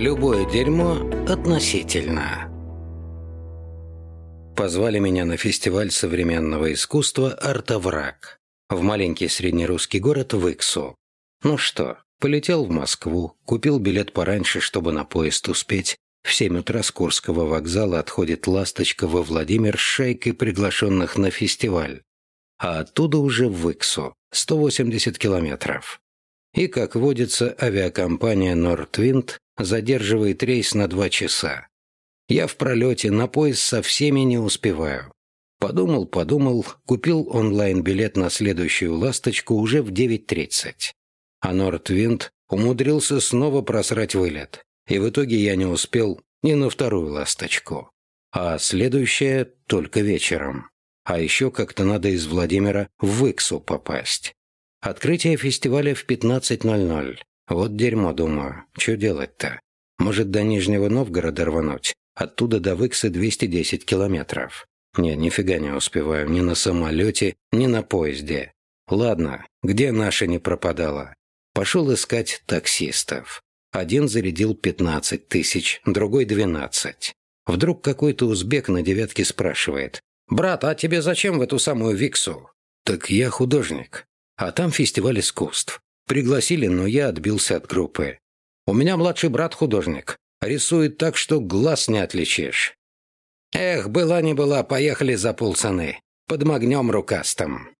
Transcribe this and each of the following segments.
Любое дерьмо относительно. Позвали меня на фестиваль современного искусства «Артовраг» в маленький среднерусский город Выксу. Ну что, полетел в Москву, купил билет пораньше, чтобы на поезд успеть. В семь утра с Курского вокзала отходит «Ласточка» во Владимир с шейкой приглашенных на фестиваль. А оттуда уже в Выксу, 180 километров. И, как водится, авиакомпания «Нортвинд» задерживает рейс на два часа. Я в пролете, на поезд со всеми не успеваю. Подумал, подумал, купил онлайн-билет на следующую «Ласточку» уже в 9.30. А Нортвинд умудрился снова просрать вылет. И в итоге я не успел ни на вторую «Ласточку». А следующая только вечером. А еще как-то надо из Владимира в Иксу попасть. Открытие фестиваля в 15.00. Вот дерьмо, думаю. Что делать-то? Может, до Нижнего Новгорода рвануть? Оттуда до Выксы 210 километров. Не, нифига не успеваю ни на самолете, ни на поезде. Ладно, где наша не пропадала? Пошел искать таксистов. Один зарядил 15 тысяч, другой 12. Вдруг какой-то узбек на девятке спрашивает. «Брат, а тебе зачем в эту самую Виксу?» «Так я художник. А там фестиваль искусств. Пригласили, но я отбился от группы. У меня младший брат художник. Рисует так, что глаз не отличишь. Эх, была не была, поехали за полцены. Под магнем рукастым.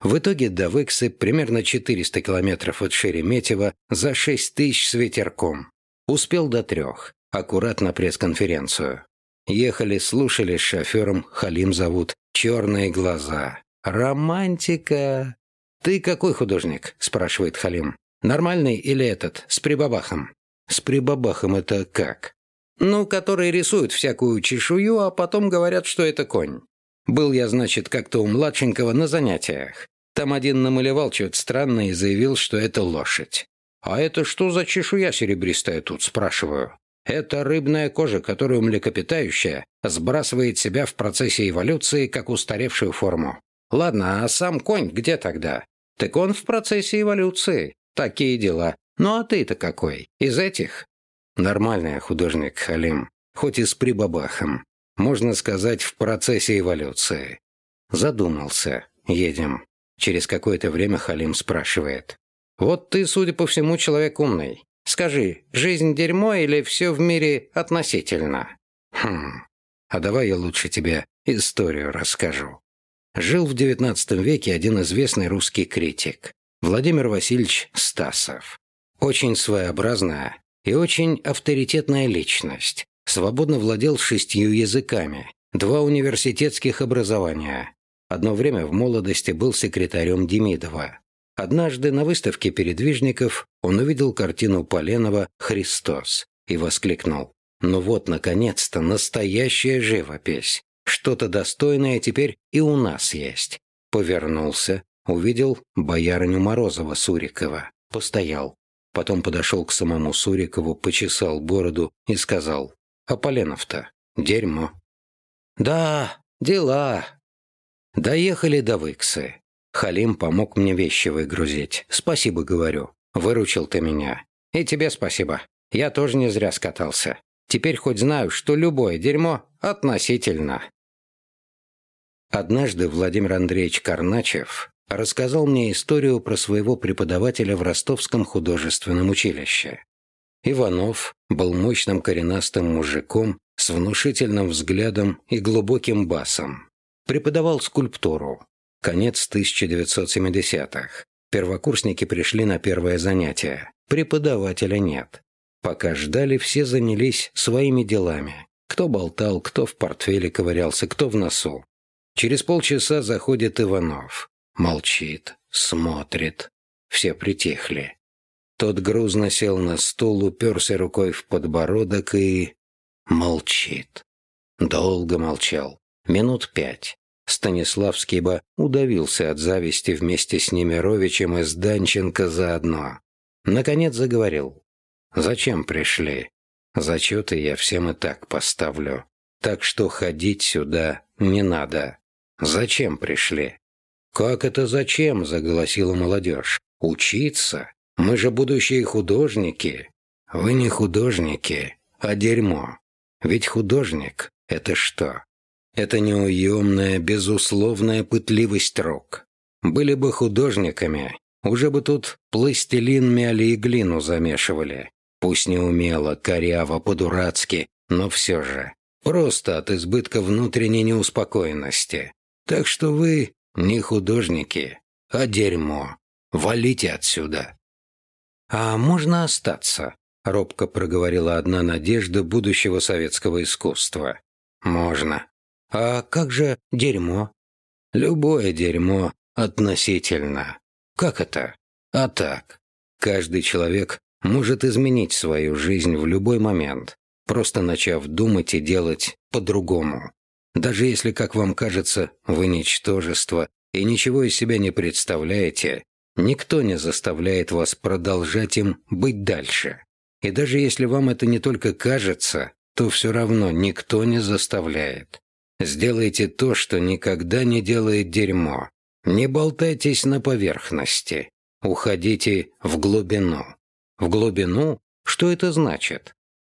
В итоге до Выксы примерно 400 километров от Шереметьево за 6 тысяч с ветерком. Успел до трех. Аккуратно пресс-конференцию. Ехали, слушали с шофером, Халим зовут, черные глаза. Романтика. «Ты какой художник?» – спрашивает Халим. «Нормальный или этот, с прибабахом?» «С прибабахом это как?» «Ну, которые рисуют всякую чешую, а потом говорят, что это конь. Был я, значит, как-то у младшенького на занятиях. Там один намалевал что-то странное и заявил, что это лошадь. «А это что за чешуя серебристая тут?» – спрашиваю. «Это рыбная кожа, которую млекопитающая сбрасывает себя в процессе эволюции как устаревшую форму. Ладно, а сам конь где тогда? Так он в процессе эволюции. Такие дела. Ну а ты-то какой? Из этих? Нормальный художник Халим. Хоть и с прибабахом. Можно сказать, в процессе эволюции. Задумался. Едем. Через какое-то время Халим спрашивает. «Вот ты, судя по всему, человек умный. Скажи, жизнь дерьмо или все в мире относительно?» «Хм, а давай я лучше тебе историю расскажу. Жил в XIX веке один известный русский критик Владимир Васильевич Стасов. Очень своеобразная и очень авторитетная личность. Свободно владел шестью языками, два университетских образования. Одно время в молодости был секретарем Демидова. Однажды на выставке передвижников он увидел картину Поленова «Христос» и воскликнул «Ну вот, наконец-то, настоящая живопись! Что-то достойное теперь и у нас есть. Повернулся, увидел боярыню Морозова Сурикова. Постоял. Потом подошел к самому Сурикову, почесал бороду и сказал, «А Поленов-то дерьмо». «Да, дела». Доехали до Выксы. Халим помог мне вещи выгрузить. «Спасибо, говорю. Выручил ты меня. И тебе спасибо. Я тоже не зря скатался. Теперь хоть знаю, что любое дерьмо относительно». Однажды Владимир Андреевич Карначев рассказал мне историю про своего преподавателя в Ростовском художественном училище. Иванов был мощным коренастым мужиком с внушительным взглядом и глубоким басом. Преподавал скульптуру. Конец 1970-х. Первокурсники пришли на первое занятие. Преподавателя нет. Пока ждали, все занялись своими делами. Кто болтал, кто в портфеле ковырялся, кто в носу. Через полчаса заходит Иванов. Молчит, смотрит. Все притихли. Тот грузно сел на стул, уперся рукой в подбородок и... Молчит. Долго молчал. Минут пять. Станиславский бы удавился от зависти вместе с Немировичем и с Данченко заодно. Наконец заговорил. «Зачем пришли? Зачеты я всем и так поставлю. Так что ходить сюда не надо. Зачем пришли? Как это зачем? заголосила молодежь. Учиться? Мы же будущие художники. вы не художники, а дерьмо. Ведь художник — это что? Это неуемная, безусловная пытливость рук. Были бы художниками, уже бы тут пластилин мяли и глину замешивали. Пусть не умело, коряво, по-дурацки, но все же. Просто от избытка внутренней неуспокоенности. Так что вы не художники, а дерьмо. Валите отсюда. «А можно остаться?» — робко проговорила одна надежда будущего советского искусства. «Можно. А как же дерьмо?» «Любое дерьмо относительно. Как это? А так. Каждый человек может изменить свою жизнь в любой момент, просто начав думать и делать по-другому. Даже если, как вам кажется, вы ничтожество и ничего из себя не представляете, никто не заставляет вас продолжать им быть дальше. И даже если вам это не только кажется, то все равно никто не заставляет. Сделайте то, что никогда не делает дерьмо. Не болтайтесь на поверхности. Уходите в глубину. В глубину? Что это значит?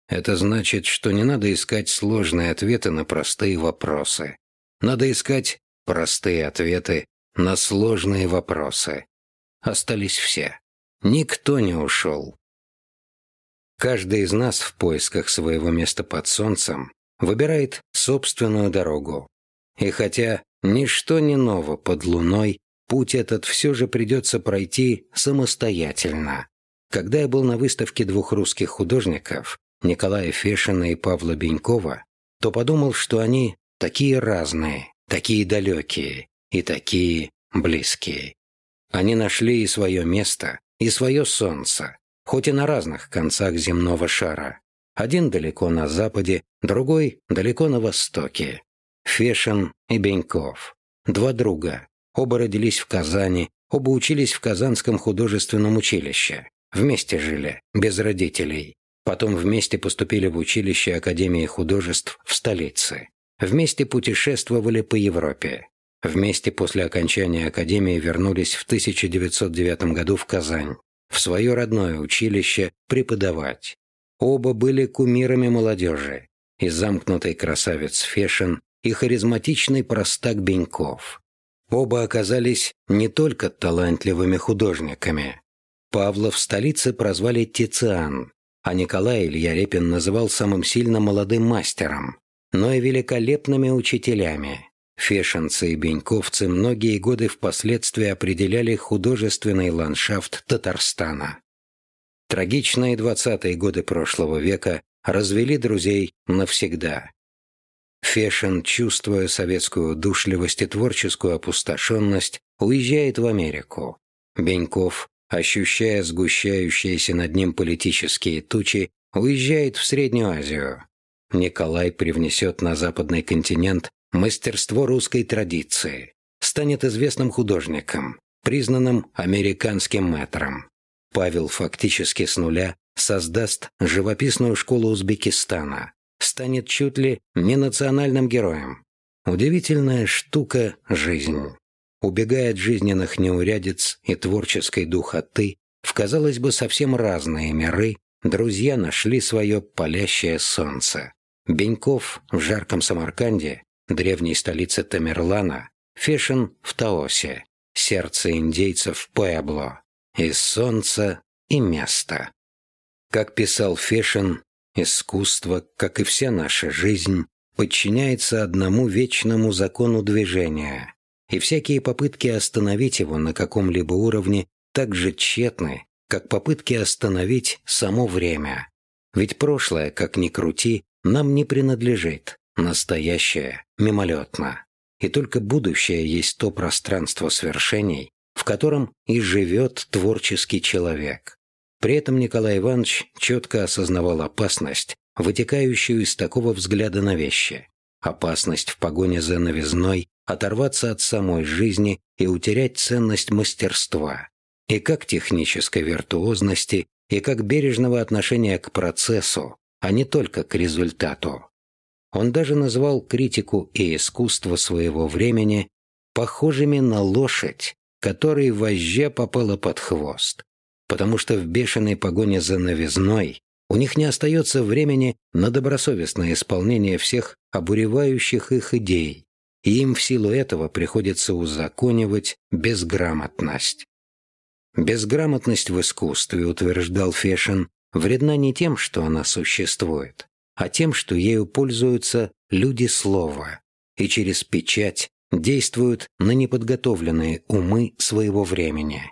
Это значит, что не надо искать сложные ответы на простые вопросы. Надо искать простые ответы на сложные вопросы. Остались все. Никто не ушел. Каждый из нас в поисках своего места под солнцем выбирает собственную дорогу. И хотя ничто не ново под луной, путь этот все же придется пройти самостоятельно. Когда я был на выставке двух русских художников, Николая Фешина и Павла Бенькова, то подумал, что они такие разные, такие далекие и такие близкие. Они нашли и свое место, и свое солнце, хоть и на разных концах земного шара. Один далеко на западе, другой далеко на востоке. Фешин и Беньков. Два друга. Оба родились в Казани, оба учились в Казанском художественном училище. Вместе жили, без родителей. Потом вместе поступили в училище Академии художеств в столице. Вместе путешествовали по Европе. Вместе после окончания Академии вернулись в 1909 году в Казань, в свое родное училище преподавать. Оба были кумирами молодежи. И замкнутый красавец Фешин, и харизматичный простак Беньков. Оба оказались не только талантливыми художниками. Павла в столице прозвали Тициан, а Николай Илья Репин называл самым сильно молодым мастером, но и великолепными учителями. Фешенцы и беньковцы многие годы впоследствии определяли художественный ландшафт Татарстана. Трагичные двадцатые годы прошлого века развели друзей навсегда. Фешин, чувствуя советскую душливость и творческую опустошенность, уезжает в Америку. Беньков ощущая сгущающиеся над ним политические тучи, уезжает в Среднюю Азию. Николай привнесет на западный континент мастерство русской традиции, станет известным художником, признанным американским мэтром. Павел фактически с нуля создаст живописную школу Узбекистана, станет чуть ли не национальным героем. Удивительная штука – жизнь убегая от жизненных неурядиц и творческой духоты, в, казалось бы, совсем разные миры, друзья нашли свое палящее солнце. Беньков в жарком Самарканде, древней столице Тамерлана, Фешин в Таосе, сердце индейцев в Пуэбло, и солнце, и место. Как писал Фешин, искусство, как и вся наша жизнь, подчиняется одному вечному закону движения и всякие попытки остановить его на каком-либо уровне так же тщетны, как попытки остановить само время. Ведь прошлое, как ни крути, нам не принадлежит, настоящее мимолетно. И только будущее есть то пространство свершений, в котором и живет творческий человек. При этом Николай Иванович четко осознавал опасность, вытекающую из такого взгляда на вещи. Опасность в погоне за новизной оторваться от самой жизни и утерять ценность мастерства, и как технической виртуозности, и как бережного отношения к процессу, а не только к результату. Он даже назвал критику и искусство своего времени похожими на лошадь, которой вожжа попала под хвост, потому что в бешеной погоне за новизной У них не остается времени на добросовестное исполнение всех обуревающих их идей, и им в силу этого приходится узаконивать безграмотность. Безграмотность в искусстве, утверждал Фешин, вредна не тем, что она существует, а тем, что ею пользуются люди слова и через печать действуют на неподготовленные умы своего времени.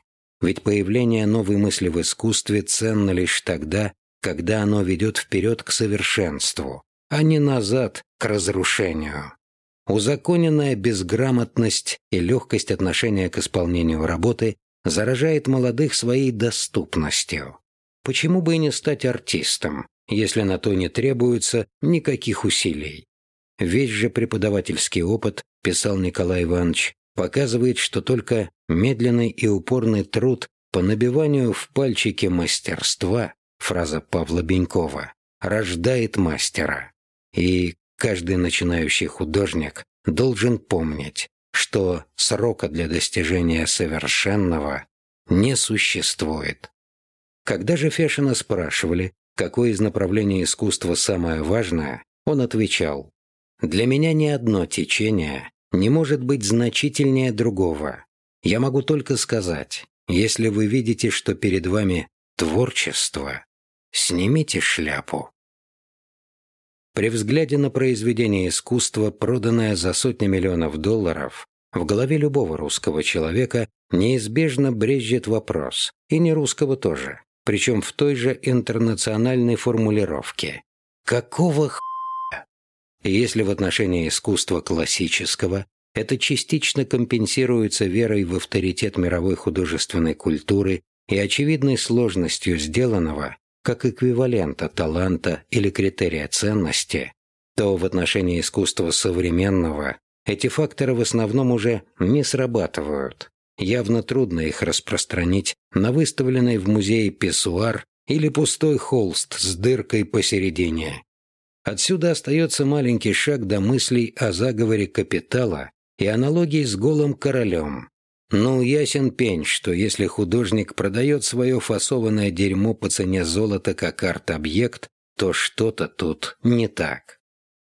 Ведь появление новой мысли в искусстве ценно лишь тогда, когда оно ведет вперед к совершенству, а не назад к разрушению. Узаконенная безграмотность и легкость отношения к исполнению работы заражает молодых своей доступностью. Почему бы и не стать артистом, если на то не требуется никаких усилий? Весь же преподавательский опыт, писал Николай Иванович, показывает, что только медленный и упорный труд по набиванию в пальчики мастерства фраза Павла Бенькова, рождает мастера. И каждый начинающий художник должен помнить, что срока для достижения совершенного не существует. Когда же Фешина спрашивали, какое из направлений искусства самое важное, он отвечал, «Для меня ни одно течение не может быть значительнее другого. Я могу только сказать, если вы видите, что перед вами творчество, Снимите шляпу. При взгляде на произведение искусства, проданное за сотни миллионов долларов, в голове любого русского человека неизбежно брежет вопрос, и не русского тоже, причем в той же интернациональной формулировке. Какого х**я? Если в отношении искусства классического это частично компенсируется верой в авторитет мировой художественной культуры и очевидной сложностью сделанного, как эквивалента таланта или критерия ценности, то в отношении искусства современного эти факторы в основном уже не срабатывают. Явно трудно их распространить на выставленный в музее писсуар или пустой холст с дыркой посередине. Отсюда остается маленький шаг до мыслей о заговоре капитала и аналогии с голым королем, ну, ясен пень, что если художник продает свое фасованное дерьмо по цене золота как арт-объект, то что-то тут не так.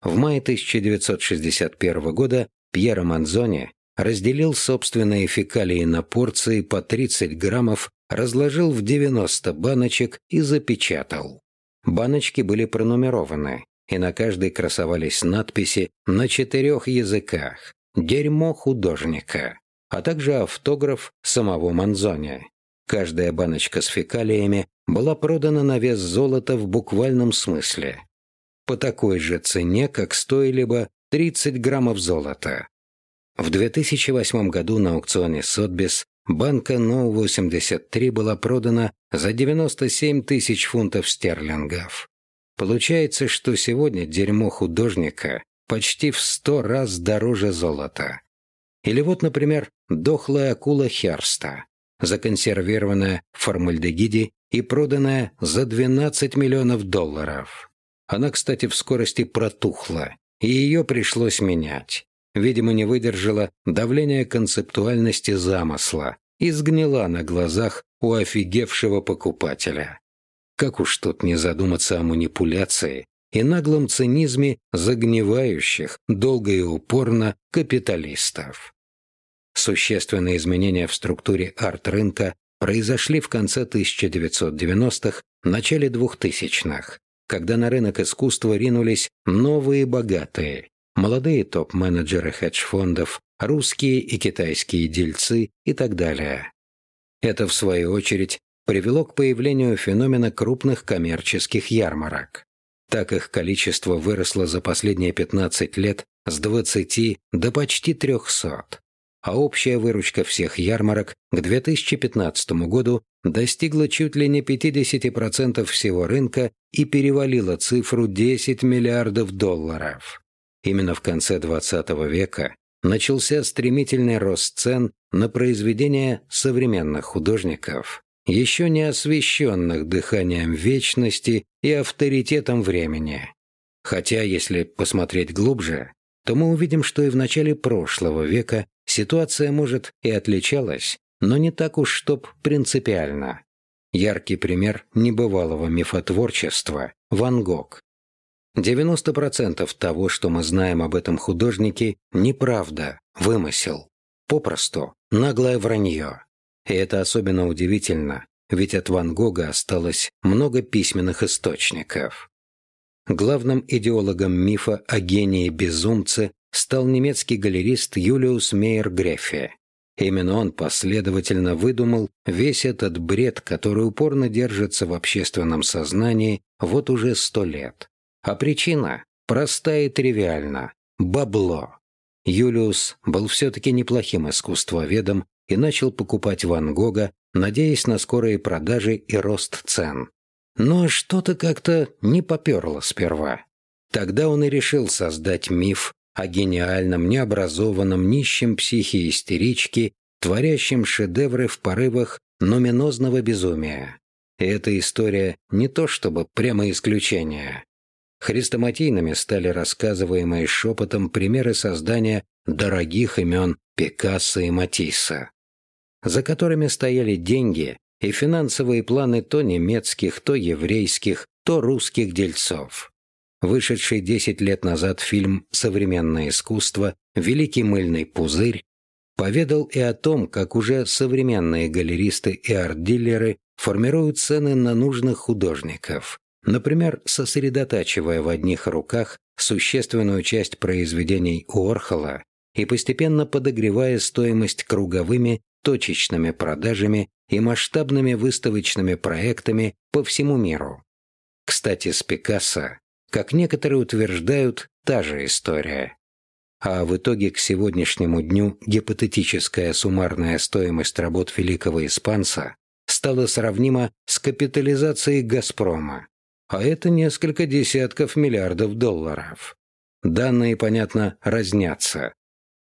В мае 1961 года Пьеро Манзони разделил собственные фекалии на порции по 30 граммов, разложил в 90 баночек и запечатал. Баночки были пронумерованы, и на каждой красовались надписи на четырех языках «Дерьмо художника» а также автограф самого Манзони. Каждая баночка с фекалиями была продана на вес золота в буквальном смысле. По такой же цене, как стоили бы 30 граммов золота. В 2008 году на аукционе Сотбис банка НОУ-83 была продана за 97 тысяч фунтов стерлингов. Получается, что сегодня дерьмо художника почти в сто раз дороже золота. Или вот, например, дохлая акула Херста, законсервированная в формальдегиде и проданная за 12 миллионов долларов. Она, кстати, в скорости протухла, и ее пришлось менять. Видимо, не выдержала давления концептуальности замысла и сгнила на глазах у офигевшего покупателя. Как уж тут не задуматься о манипуляции и наглом цинизме загнивающих долго и упорно капиталистов. Существенные изменения в структуре арт-рынка произошли в конце 1990-х, начале 2000-х, когда на рынок искусства ринулись новые богатые, молодые топ-менеджеры хедж-фондов, русские и китайские дельцы и так далее. Это, в свою очередь, привело к появлению феномена крупных коммерческих ярмарок. Так их количество выросло за последние 15 лет с 20 до почти 300, а общая выручка всех ярмарок к 2015 году достигла чуть ли не 50% всего рынка и перевалила цифру 10 миллиардов долларов. Именно в конце XX века начался стремительный рост цен на произведения современных художников, еще не освещенных дыханием вечности и авторитетом времени. Хотя, если посмотреть глубже, то мы увидим, что и в начале прошлого века ситуация, может, и отличалась, но не так уж чтоб принципиально. Яркий пример небывалого мифотворчества – Ван Гог. 90% того, что мы знаем об этом художнике, неправда, вымысел. Попросту, наглое вранье. И это особенно удивительно, ведь от Ван Гога осталось много письменных источников. Главным идеологом мифа о гении-безумце стал немецкий галерист Юлиус Мейер Грефе. Именно он последовательно выдумал весь этот бред, который упорно держится в общественном сознании вот уже сто лет. А причина проста и тривиальна – бабло. Юлиус был все-таки неплохим искусствоведом и начал покупать Ван Гога, надеясь на скорые продажи и рост цен. Но что-то как-то не поперло сперва. Тогда он и решил создать миф о гениальном, необразованном, нищем психе истеричке, творящем шедевры в порывах нуминозного безумия. И эта история не то чтобы прямо исключение. Хрестоматийными стали рассказываемые шепотом примеры создания дорогих имен Пикассо и Матисса, за которыми стояли деньги и финансовые планы то немецких, то еврейских, то русских дельцов. Вышедший 10 лет назад фильм «Современное искусство. Великий мыльный пузырь» поведал и о том, как уже современные галеристы и арт-дилеры формируют цены на нужных художников, например, сосредотачивая в одних руках существенную часть произведений Уорхола и постепенно подогревая стоимость круговыми точечными продажами и масштабными выставочными проектами по всему миру. Кстати, с Пикассо как некоторые утверждают, та же история. А в итоге к сегодняшнему дню гипотетическая суммарная стоимость работ великого испанца стала сравнима с капитализацией «Газпрома», а это несколько десятков миллиардов долларов. Данные, понятно, разнятся.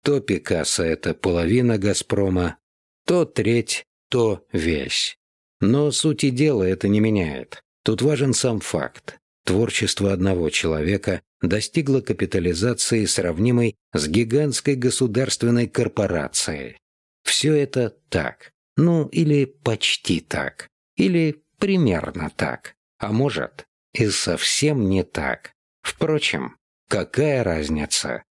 То Пикассо – это половина «Газпрома», то треть, то весь. Но сути дела это не меняет. Тут важен сам факт творчество одного человека достигло капитализации, сравнимой с гигантской государственной корпорацией. Все это так. Ну, или почти так. Или примерно так. А может, и совсем не так. Впрочем, какая разница?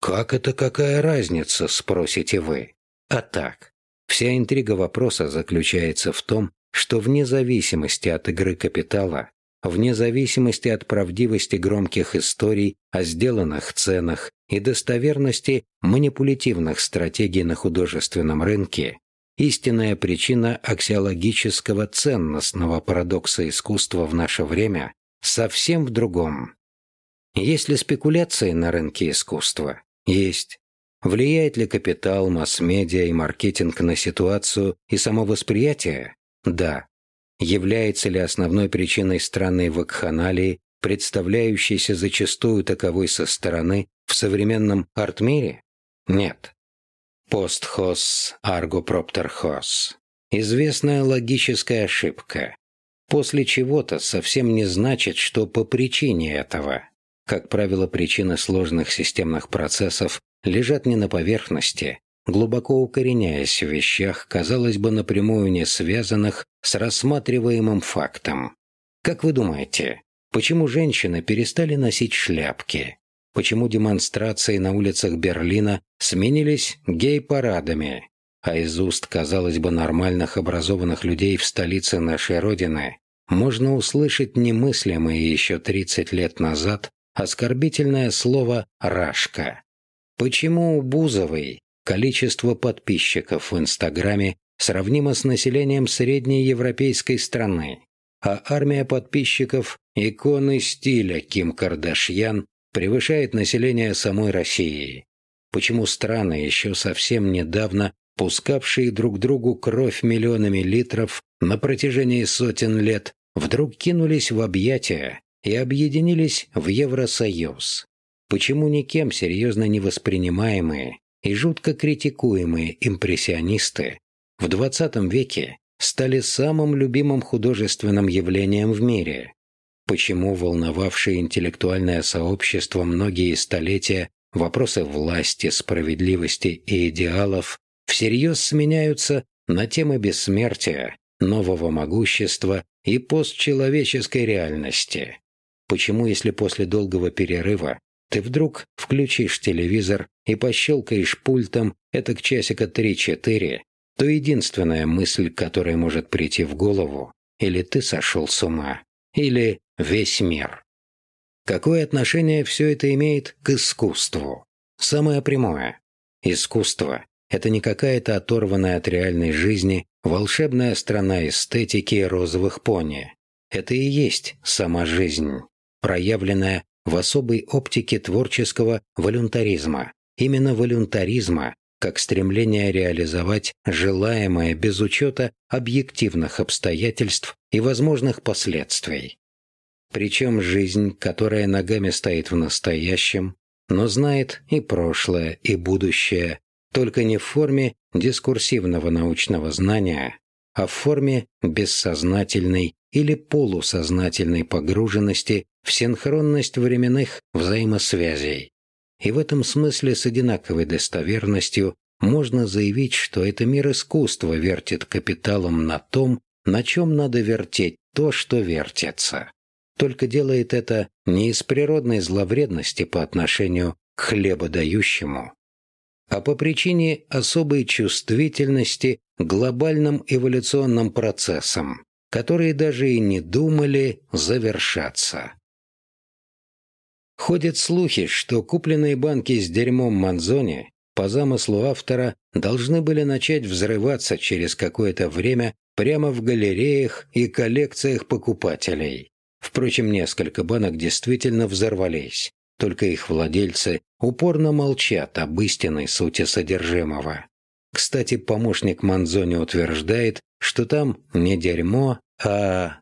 Как это какая разница, спросите вы? А так. Вся интрига вопроса заключается в том, что вне зависимости от игры капитала вне зависимости от правдивости громких историй о сделанных ценах и достоверности манипулятивных стратегий на художественном рынке, истинная причина аксиологического ценностного парадокса искусства в наше время совсем в другом. Есть ли спекуляции на рынке искусства? Есть. Влияет ли капитал, масс-медиа и маркетинг на ситуацию и само восприятие? Да. Является ли основной причиной странной вакханалии, представляющейся зачастую таковой со стороны в современном арт-мире? Нет. Постхос аргопроптерхос. Известная логическая ошибка. После чего-то совсем не значит, что по причине этого. Как правило, причины сложных системных процессов лежат не на поверхности, глубоко укореняясь в вещах, казалось бы, напрямую не связанных с рассматриваемым фактом. Как вы думаете, почему женщины перестали носить шляпки? Почему демонстрации на улицах Берлина сменились гей-парадами? А из уст, казалось бы, нормальных образованных людей в столице нашей Родины можно услышать немыслимое еще 30 лет назад оскорбительное слово «рашка». Почему у Бузовой количество подписчиков в Инстаграме сравнимо с населением средней европейской страны, а армия подписчиков иконы стиля Ким Кардашьян превышает население самой России. Почему страны, еще совсем недавно пускавшие друг другу кровь миллионами литров на протяжении сотен лет, вдруг кинулись в объятия и объединились в Евросоюз? Почему никем серьезно не воспринимаемые и жутко критикуемые импрессионисты в XX веке стали самым любимым художественным явлением в мире. Почему волновавшие интеллектуальное сообщество многие столетия вопросы власти, справедливости и идеалов всерьез сменяются на темы бессмертия, нового могущества и постчеловеческой реальности. Почему, если после долгого перерыва ты вдруг включишь телевизор и пощелкаешь пультом это к часика 3-4, то единственная мысль, которая может прийти в голову, или ты сошел с ума, или весь мир. Какое отношение все это имеет к искусству? Самое прямое. Искусство – это не какая-то оторванная от реальной жизни волшебная страна эстетики розовых пони. Это и есть сама жизнь, проявленная в особой оптике творческого волюнтаризма. Именно волюнтаризма, как стремление реализовать желаемое без учета объективных обстоятельств и возможных последствий. Причем жизнь, которая ногами стоит в настоящем, но знает и прошлое, и будущее, только не в форме дискурсивного научного знания, а в форме бессознательной или полусознательной погруженности в синхронность временных взаимосвязей. И в этом смысле с одинаковой достоверностью можно заявить, что это мир искусства вертит капиталом на том, на чем надо вертеть то, что вертится. Только делает это не из природной зловредности по отношению к хлебодающему, а по причине особой чувствительности глобальным эволюционным процессам, которые даже и не думали завершаться. Ходят слухи, что купленные банки с дерьмом Манзони по замыслу автора должны были начать взрываться через какое-то время прямо в галереях и коллекциях покупателей. Впрочем, несколько банок действительно взорвались, только их владельцы упорно молчат об истинной сути содержимого. Кстати, помощник Манзони утверждает, что там не дерьмо, а